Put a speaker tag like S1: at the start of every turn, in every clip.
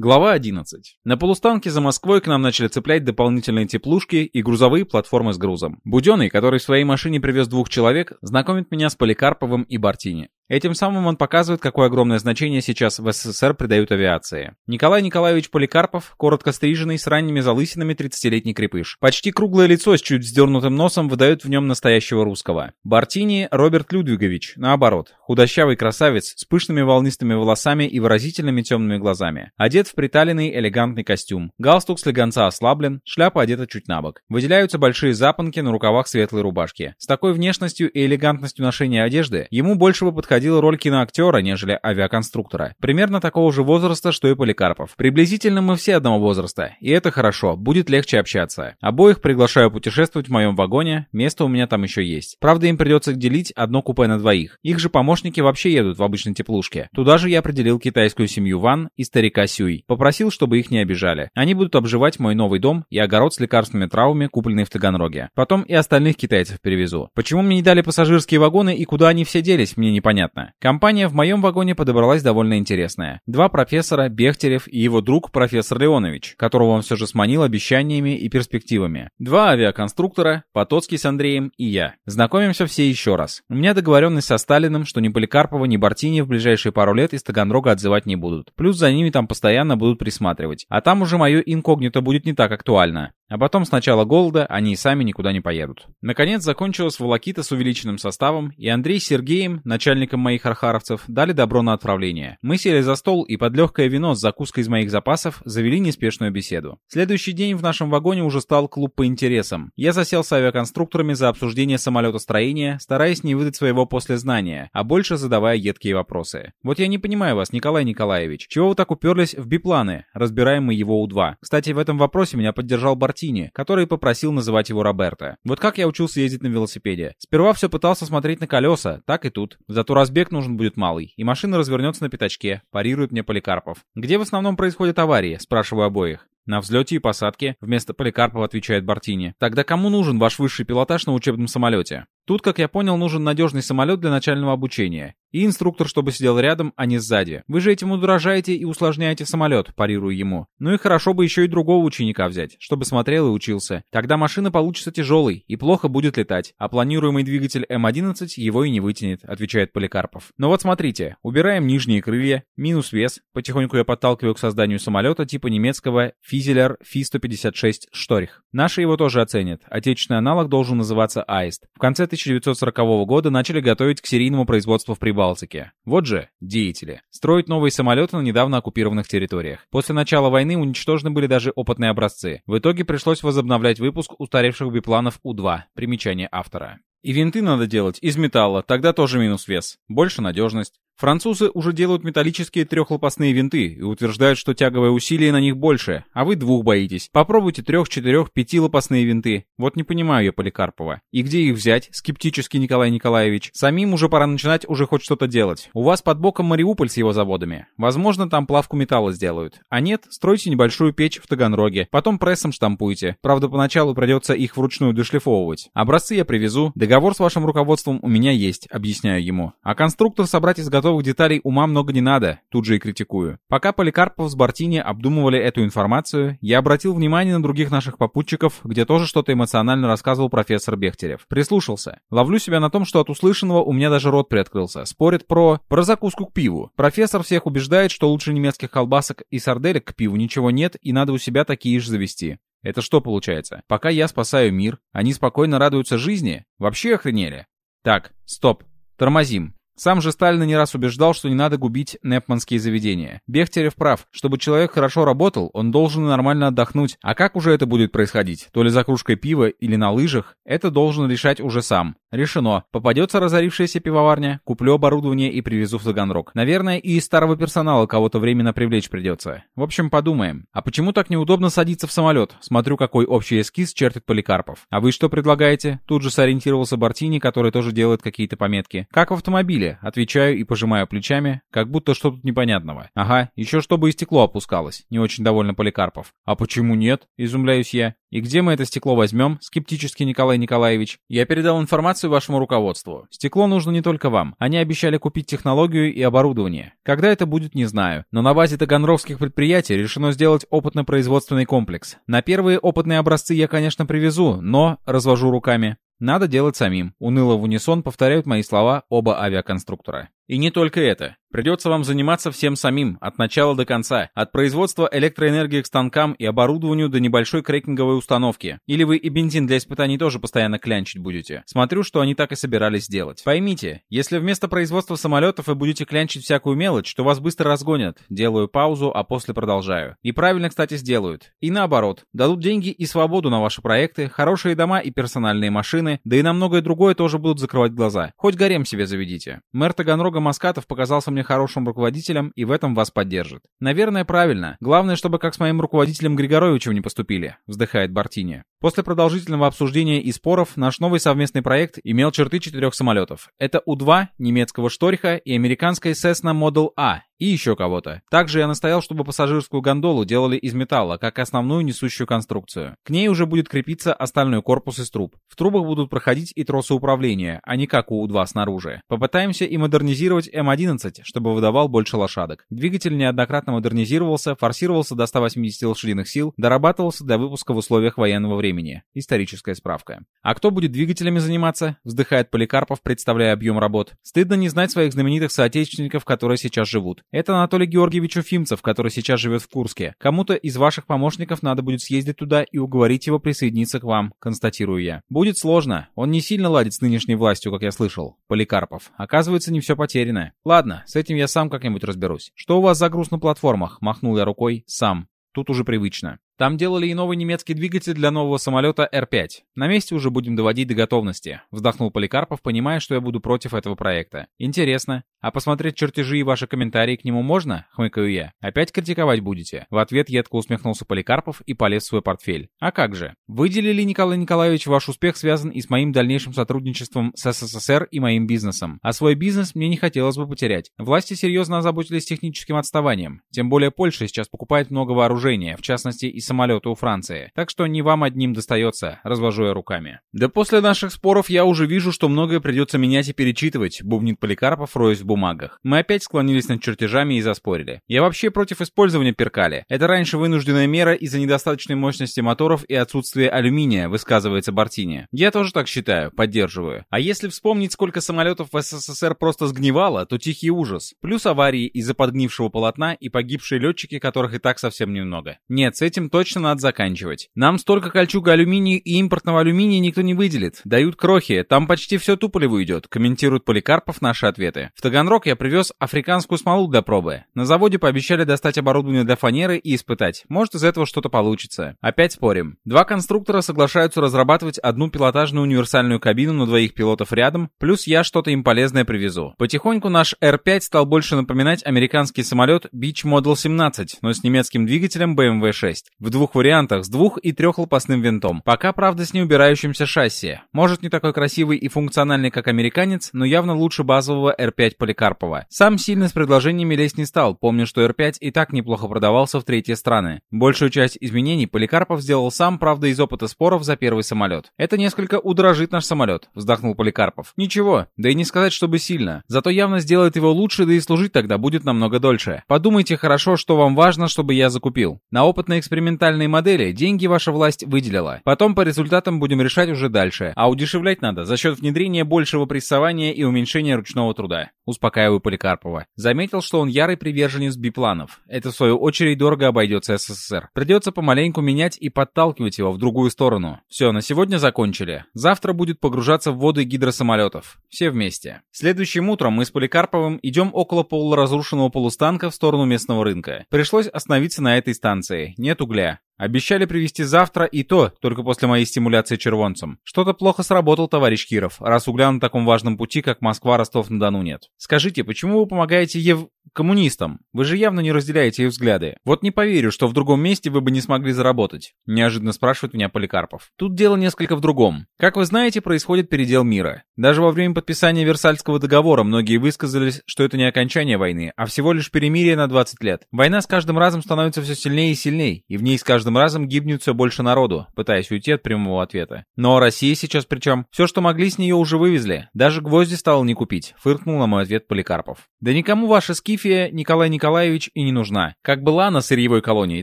S1: Глава 11. На полустанке за Москвой к нам начали цеплять дополнительные теплушки и грузовые платформы с грузом. Буденный, который в своей машине привез двух человек, знакомит меня с Поликарповым и Бартини. Этим самым он показывает, какое огромное значение сейчас в СССР придают авиации. Николай Николаевич Поликарпов, коротко стриженный, с ранними залысинами 30-летний крепыш. Почти круглое лицо с чуть вздернутым носом выдает в нем настоящего русского. Бартини Роберт Людвигович, наоборот, худощавый красавец с пышными волнистыми волосами и выразительными темными глазами. Одет в приталенный элегантный костюм. Галстук слегонца ослаблен, шляпа одета чуть на. Выделяются большие запонки на рукавах светлой рубашки. С такой внешностью и элегантностью ношения одежды ему больше бы подходил подходила роль киноактера, нежели авиаконструктора. Примерно такого же возраста, что и Поликарпов. Приблизительно мы все одного возраста, и это хорошо, будет легче общаться. Обоих приглашаю путешествовать в моем вагоне, место у меня там еще есть. Правда, им придется делить одно купе на двоих. Их же помощники вообще едут в обычной теплушке. Туда же я определил китайскую семью Ван и старика Сюй. Попросил, чтобы их не обижали. Они будут обживать мой новый дом и огород с лекарственными травами, купленный в Таганроге. Потом и остальных китайцев перевезу. Почему мне не дали пассажирские вагоны и куда они все делись, мне непонятно понятно. Компания в моем вагоне подобралась довольно интересная. Два профессора, Бехтерев и его друг профессор Леонович, которого он все же сманил обещаниями и перспективами. Два авиаконструктора, Потоцкий с Андреем и я. Знакомимся все еще раз. У меня договоренность со Сталиным, что ни Поликарпова, ни Бартини в ближайшие пару лет из Таганрога отзывать не будут. Плюс за ними там постоянно будут присматривать. А там уже мое инкогнито будет не так актуально. А потом с начала голода они и сами никуда не поедут. Наконец закончилась волокита с увеличенным составом, и Андрей с Сергеем, начальником моих архаровцев, дали добро на отправление. Мы сели за стол и под легкое вино с закуской из моих запасов завели неспешную беседу. Следующий день в нашем вагоне уже стал клуб по интересам. Я засел с авиаконструкторами за обсуждение самолетостроения, стараясь не выдать своего послезнания, а больше задавая едкие вопросы. Вот я не понимаю вас, Николай Николаевич, чего вы так уперлись в бипланы, разбираем мы его У-2. Кстати, в этом вопросе меня поддержал Барт Мартини, который попросил называть его Роберто. Вот как я учился ездить на велосипеде. Сперва все пытался смотреть на колеса, так и тут. Зато разбег нужен будет малый, и машина развернется на пятачке, парирует мне Поликарпов. Где в основном происходят аварии, спрашиваю обоих. На взлете и посадке, вместо Поликарпова отвечает Бартини. Тогда кому нужен ваш высший пилотаж на учебном самолете? Тут, как я понял, нужен надежный самолет для начального обучения. И инструктор, чтобы сидел рядом, а не сзади. Вы же этим удорожаете и усложняете самолет, парирую ему. Ну и хорошо бы еще и другого ученика взять, чтобы смотрел и учился. Тогда машина получится тяжелой и плохо будет летать, а планируемый двигатель М11 его и не вытянет, отвечает Поликарпов. Но вот смотрите, убираем нижние крылья, минус вес, потихоньку я подталкиваю к созданию самолета типа немецкого Физелер Фи-156 Шторих. Наши его тоже оценят, отечественный аналог должен называться Аист. В конце 1940 года начали готовить к серийному производству в Прибалтике. Вот же, деятели. Строить новые самолеты на недавно оккупированных территориях. После начала войны уничтожены были даже опытные образцы. В итоге пришлось возобновлять выпуск устаревших бипланов У-2. Примечание автора. И винты надо делать из металла, тогда тоже минус вес. Больше надежность. Французы уже делают металлические трехлопастные винты и утверждают, что тяговое усилие на них больше, а вы двух боитесь. Попробуйте трех, четырех, пятилопастные винты. Вот не понимаю я Поликарпова. И где их взять? Скептически Николай Николаевич. Самим уже пора начинать уже хоть что-то делать. У вас под боком Мариуполь с его заводами. Возможно, там плавку металла сделают. А нет, стройте небольшую печь в Таганроге. Потом прессом штампуйте. Правда, поначалу придется их вручную дошлифовывать. Образцы я привезу. Договор с вашим руководством у меня есть, объясняю ему. А конструктор собрать из готовых деталей ума много не надо, тут же и критикую. Пока Поликарпов с Бартини обдумывали эту информацию, я обратил внимание на других наших попутчиков, где тоже что-то эмоционально рассказывал профессор Бехтерев. Прислушался. Ловлю себя на том, что от услышанного у меня даже рот приоткрылся. Спорят про... про закуску к пиву. Профессор всех убеждает, что лучше немецких колбасок и сарделек к пиву ничего нет, и надо у себя такие же завести. Это что получается? Пока я спасаю мир, они спокойно радуются жизни? Вообще охренели? Так, стоп. Тормозим. Сам же Сталин не раз убеждал, что не надо губить непманские заведения. Бехтерев прав. Чтобы человек хорошо работал, он должен нормально отдохнуть. А как уже это будет происходить? То ли за кружкой пива или на лыжах? Это должен решать уже сам. Решено. Попадется разорившаяся пивоварня, куплю оборудование и привезу в Таганрог. Наверное, и из старого персонала кого-то временно привлечь придется. В общем, подумаем. А почему так неудобно садиться в самолет? Смотрю, какой общий эскиз чертит Поликарпов. А вы что предлагаете? Тут же сориентировался Бартини, который тоже делает какие-то пометки. Как в автомобиле. Запустили. Отвечаю и пожимаю плечами, как будто что тут непонятного. Ага, еще чтобы и стекло опускалось. Не очень довольно Поликарпов. А почему нет? Изумляюсь я. И где мы это стекло возьмем? Скептически Николай Николаевич. Я передал информацию вашему руководству. Стекло нужно не только вам. Они обещали купить технологию и оборудование. Когда это будет, не знаю. Но на базе таганровских предприятий решено сделать опытно-производственный комплекс. На первые опытные образцы я, конечно, привезу, но развожу руками. Надо делать самим. Уныло в унисон повторяют мои слова оба авиаконструктора. И не только это. Придется вам заниматься всем самим, от начала до конца. От производства электроэнергии к станкам и оборудованию до небольшой крекинговой установки. Или вы и бензин для испытаний тоже постоянно клянчить будете. Смотрю, что они так и собирались сделать. Поймите, если вместо производства самолетов вы будете клянчить всякую мелочь, то вас быстро разгонят. Делаю паузу, а после продолжаю. И правильно, кстати, сделают. И наоборот. Дадут деньги и свободу на ваши проекты, хорошие дома и персональные машины, да и на многое другое тоже будут закрывать глаза. Хоть гарем себе заведите. Мэр Таганрога Много Маскатов показался мне хорошим руководителем и в этом вас поддержит. Наверное, правильно. Главное, чтобы как с моим руководителем Григоровичем не поступили, вздыхает Бартини. После продолжительного обсуждения и споров наш новый совместный проект имел черты четырех самолетов. Это У-2 немецкого Шториха и американская Cessna Model A и еще кого-то. Также я настоял, чтобы пассажирскую гондолу делали из металла, как основную несущую конструкцию. К ней уже будет крепиться остальной корпус из труб. В трубах будут проходить и тросы управления, а не как у У-2 снаружи. Попытаемся и модернизировать М-11, чтобы выдавал больше лошадок. Двигатель неоднократно модернизировался, форсировался до 180 лошадиных сил, дорабатывался для выпуска в условиях военного времени. Историческая справка. А кто будет двигателями заниматься? Вздыхает Поликарпов, представляя объем работ. Стыдно не знать своих знаменитых соотечественников, которые сейчас живут. Это Анатолий Георгиевич Уфимцев, который сейчас живет в Курске. Кому-то из ваших помощников надо будет съездить туда и уговорить его присоединиться к вам, констатирую я. Будет сложно. Он не сильно ладит с нынешней властью, как я слышал. Поликарпов. Оказывается, не все потеряно. Ладно, с этим я сам как-нибудь разберусь. Что у вас за груз на платформах? Махнул я рукой. Сам. Тут уже привычно. Там делали и новый немецкий двигатель для нового самолета Р-5. На месте уже будем доводить до готовности. Вздохнул Поликарпов, понимая, что я буду против этого проекта. Интересно. А посмотреть чертежи и ваши комментарии к нему можно? Хмыкаю я. Опять критиковать будете? В ответ едко усмехнулся Поликарпов и полез в свой портфель. А как же? Выделили, Николай Николаевич, ваш успех связан и с моим дальнейшим сотрудничеством с СССР и моим бизнесом. А свой бизнес мне не хотелось бы потерять. Власти серьезно озаботились техническим отставанием. Тем более Польша сейчас покупает много вооружения, в частности и самолеты у Франции. Так что не вам одним достается, развожу я руками. Да после наших споров я уже вижу, что многое придется менять и перечитывать, бубнит Поликарпов, роясь бумагах. Мы опять склонились над чертежами и заспорили. Я вообще против использования перкали. Это раньше вынужденная мера из-за недостаточной мощности моторов и отсутствия алюминия, высказывается Бартини. Я тоже так считаю, поддерживаю. А если вспомнить, сколько самолетов в СССР просто сгнивало, то тихий ужас. Плюс аварии из-за подгнившего полотна и погибшие летчики, которых и так совсем немного. Нет, с этим точно надо заканчивать. Нам столько кольчуга алюминия и импортного алюминия никто не выделит. Дают крохи, там почти все туполево идет, комментирует Поликарпов наши ответы. В Таганрог я привез африканскую смолу для пробы. На заводе пообещали достать оборудование для фанеры и испытать. Может из этого что-то получится. Опять спорим. Два конструктора соглашаются разрабатывать одну пилотажную универсальную кабину на двоих пилотов рядом, плюс я что-то им полезное привезу. Потихоньку наш R5 стал больше напоминать американский самолет Beach Model 17, но с немецким двигателем BMW 6. В двух вариантах с двух- и трехлопастным винтом. Пока, правда, с неубирающимся шасси. Может, не такой красивый и функциональный, как американец, но явно лучше базового R5 Поликарпова. Сам сильно с предложениями лезть не стал, помню, что R5 и так неплохо продавался в третьи страны. Большую часть изменений Поликарпов сделал сам, правда, из опыта споров за первый самолет. Это несколько удорожит наш самолет, вздохнул Поликарпов. Ничего, да и не сказать, чтобы сильно. Зато явно сделает его лучше, да и служить тогда будет намного дольше. Подумайте хорошо, что вам важно, чтобы я закупил. На опытно-экспериментальные модели деньги ваша власть выделила. Потом по результатам будем решать уже дальше. А удешевлять надо за счет внедрения большего прессования и уменьшения ручного труда. Успокаиваю Поликарпова. Заметил, что он ярый приверженец бипланов. Это в свою очередь дорого обойдется СССР. Придется помаленьку менять и подталкивать его в другую сторону. Все, на сегодня закончили. Завтра будет погружаться в воды гидросамолетов. Все вместе. Следующим утром мы с Поликарповым идем около полуразрушенного полустанка в сторону местного рынка. Пришлось остановиться на этой станции. Нет угля. Обещали привезти завтра и то, только после моей стимуляции червонцем. Что-то плохо сработал, товарищ Киров, раз угля на таком важном пути, как Москва-Ростов-на-Дону нет. Скажите, почему вы помогаете Ев... коммунистам. Вы же явно не разделяете их взгляды. Вот не поверю, что в другом месте вы бы не смогли заработать. Неожиданно спрашивает меня Поликарпов. Тут дело несколько в другом. Как вы знаете, происходит передел мира. Даже во время подписания Версальского договора многие высказались, что это не окончание войны, а всего лишь перемирие на 20 лет. Война с каждым разом становится все сильнее и сильнее, и в ней с каждым разом гибнет все больше народу, пытаясь уйти от прямого ответа. Но Россия сейчас причем? Все, что могли с нее уже вывезли. Даже гвозди стало не купить, фыркнул на мой ответ Поликарпов. Да никому ваша скифия, Николай Николаевич, и не нужна. Как была она сырьевой колонией,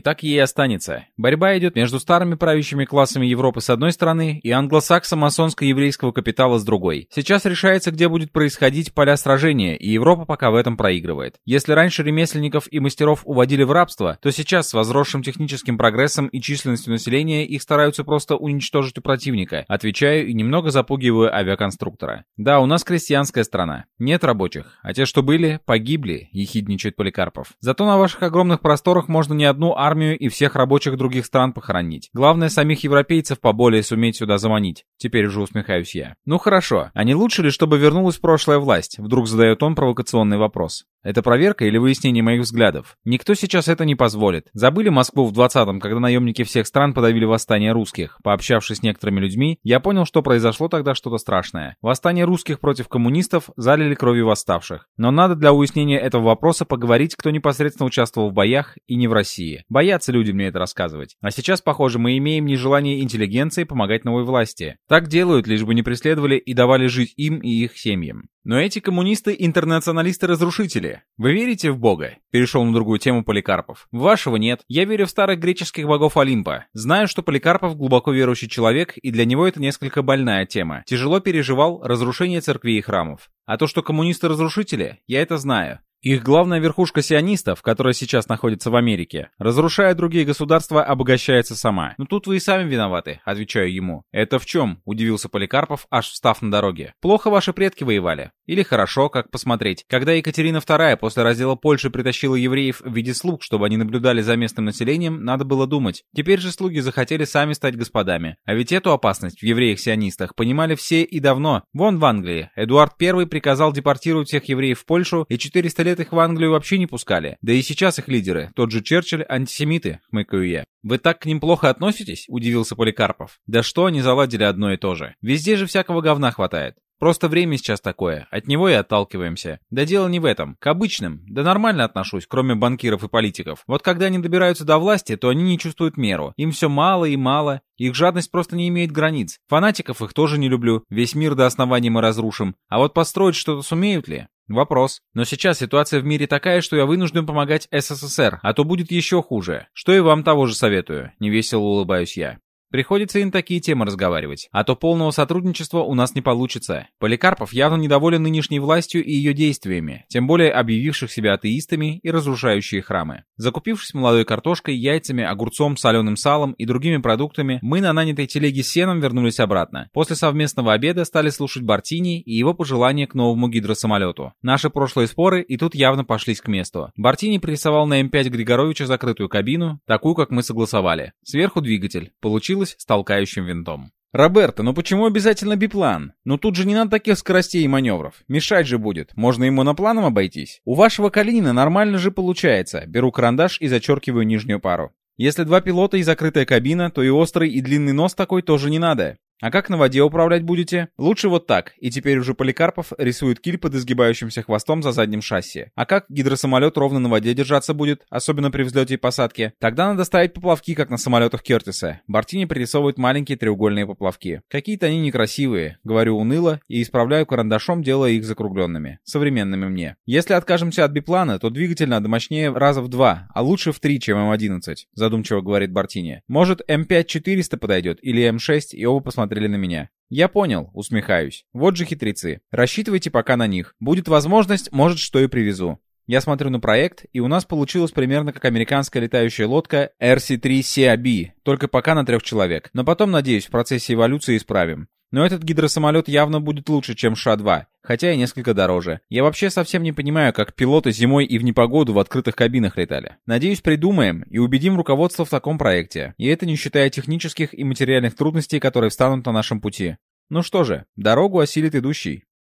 S1: так ей и останется. Борьба идет между старыми правящими классами Европы с одной стороны и англосаксо-масонско-еврейского капитала с другой. Сейчас решается, где будет происходить поля сражения, и Европа пока в этом проигрывает. Если раньше ремесленников и мастеров уводили в рабство, то сейчас с возросшим техническим прогрессом и численностью населения их стараются просто уничтожить у противника. Отвечаю и немного запугиваю авиаконструктора. Да, у нас крестьянская страна. Нет рабочих, а те, что были, погибли, ехидничает Поликарпов. Зато на ваших огромных просторах можно не одну армию и всех рабочих других стран похоронить. Главное, самих европейцев поболее суметь сюда заманить. Теперь уже усмехаюсь я. Ну хорошо, а не лучше ли, чтобы вернулась прошлая власть? Вдруг задает он провокационный вопрос. Это проверка или выяснение моих взглядов? Никто сейчас это не позволит. Забыли Москву в 20-м, когда наемники всех стран подавили восстание русских? Пообщавшись с некоторыми людьми, я понял, что произошло тогда что-то страшное. Восстание русских против коммунистов залили кровью восставших. Но надо для уяснения этого вопроса поговорить, кто непосредственно участвовал в боях и не в России. Боятся люди мне это рассказывать. А сейчас, похоже, мы имеем нежелание интеллигенции помогать новой власти. Так делают, лишь бы не преследовали и давали жить им и их семьям. Но эти коммунисты — интернационалисты-разрушители. Вы верите в Бога? Перешел на другую тему Поликарпов. Вашего нет. Я верю в старых греческих богов Олимпа. Знаю, что Поликарпов глубоко верующий человек, и для него это несколько больная тема. Тяжело переживал разрушение церквей и храмов. А то, что коммунисты разрушители, я это знаю. Их главная верхушка сионистов, которая сейчас находится в Америке, разрушая другие государства, обогащается сама. Но тут вы и сами виноваты, отвечаю ему. Это в чем? Удивился Поликарпов, аж встав на дороге. Плохо ваши предки воевали. Или хорошо, как посмотреть. Когда Екатерина II после раздела Польши притащила евреев в виде слуг, чтобы они наблюдали за местным населением, надо было думать. Теперь же слуги захотели сами стать господами. А ведь эту опасность в евреях-сионистах понимали все и давно. Вон в Англии. Эдуард I приказал депортировать всех евреев в Польшу, и 400 лет их в Англию вообще не пускали. Да и сейчас их лидеры, тот же Черчилль, антисемиты, хмыкаю я. «Вы так к ним плохо относитесь?» – удивился Поликарпов. «Да что они заладили одно и то же? Везде же всякого говна хватает. Просто время сейчас такое, от него и отталкиваемся. Да дело не в этом. К обычным, да нормально отношусь, кроме банкиров и политиков. Вот когда они добираются до власти, то они не чувствуют меру. Им все мало и мало. Их жадность просто не имеет границ. Фанатиков их тоже не люблю. Весь мир до основания мы разрушим. А вот построить что-то сумеют ли? Вопрос. Но сейчас ситуация в мире такая, что я вынужден помогать СССР, а то будет еще хуже. Что и вам того же советую. Невесело улыбаюсь я. Приходится и на такие темы разговаривать, а то полного сотрудничества у нас не получится. Поликарпов явно недоволен нынешней властью и ее действиями, тем более объявивших себя атеистами и разрушающие храмы. Закупившись молодой картошкой, яйцами, огурцом, соленым салом и другими продуктами, мы на нанятой телеге с сеном вернулись обратно. После совместного обеда стали слушать Бартини и его пожелания к новому гидросамолету. Наши прошлые споры и тут явно пошлись к месту. Бартини пририсовал на М5 Григоровича закрытую кабину, такую, как мы согласовали. Сверху двигатель. Получил получилось с толкающим винтом. «Роберто, ну почему обязательно биплан? Ну тут же не надо таких скоростей и маневров. Мешать же будет. Можно и монопланом обойтись. У вашего Калинина нормально же получается. Беру карандаш и зачеркиваю нижнюю пару. Если два пилота и закрытая кабина, то и острый и длинный нос такой тоже не надо. А как на воде управлять будете? Лучше вот так. И теперь уже Поликарпов рисует киль под изгибающимся хвостом за задним шасси. А как гидросамолет ровно на воде держаться будет, особенно при взлете и посадке? Тогда надо ставить поплавки, как на самолетах Кертиса. Бартини пририсовывает маленькие треугольные поплавки. Какие-то они некрасивые, говорю уныло и исправляю карандашом, делая их закругленными. Современными мне. Если откажемся от биплана, то двигатель надо мощнее раза в два, а лучше в три, чем М11, задумчиво говорит Бартини. Может М5-400 подойдет или М6 и оба посмотрим посмотрели на меня. «Я понял», — усмехаюсь. «Вот же хитрецы. Рассчитывайте пока на них. Будет возможность, может, что и привезу». Я смотрю на проект, и у нас получилось примерно как американская летающая лодка RC-3 CAB, только пока на трех человек. Но потом, надеюсь, в процессе эволюции исправим. Но этот гидросамолет явно будет лучше, чем Ша-2, хотя и несколько дороже. Я вообще совсем не понимаю, как пилоты зимой и в непогоду в открытых кабинах летали. Надеюсь, придумаем и убедим руководство в таком проекте. И это не считая технических и материальных трудностей, которые встанут на нашем пути. Ну что же, дорогу осилит идущий.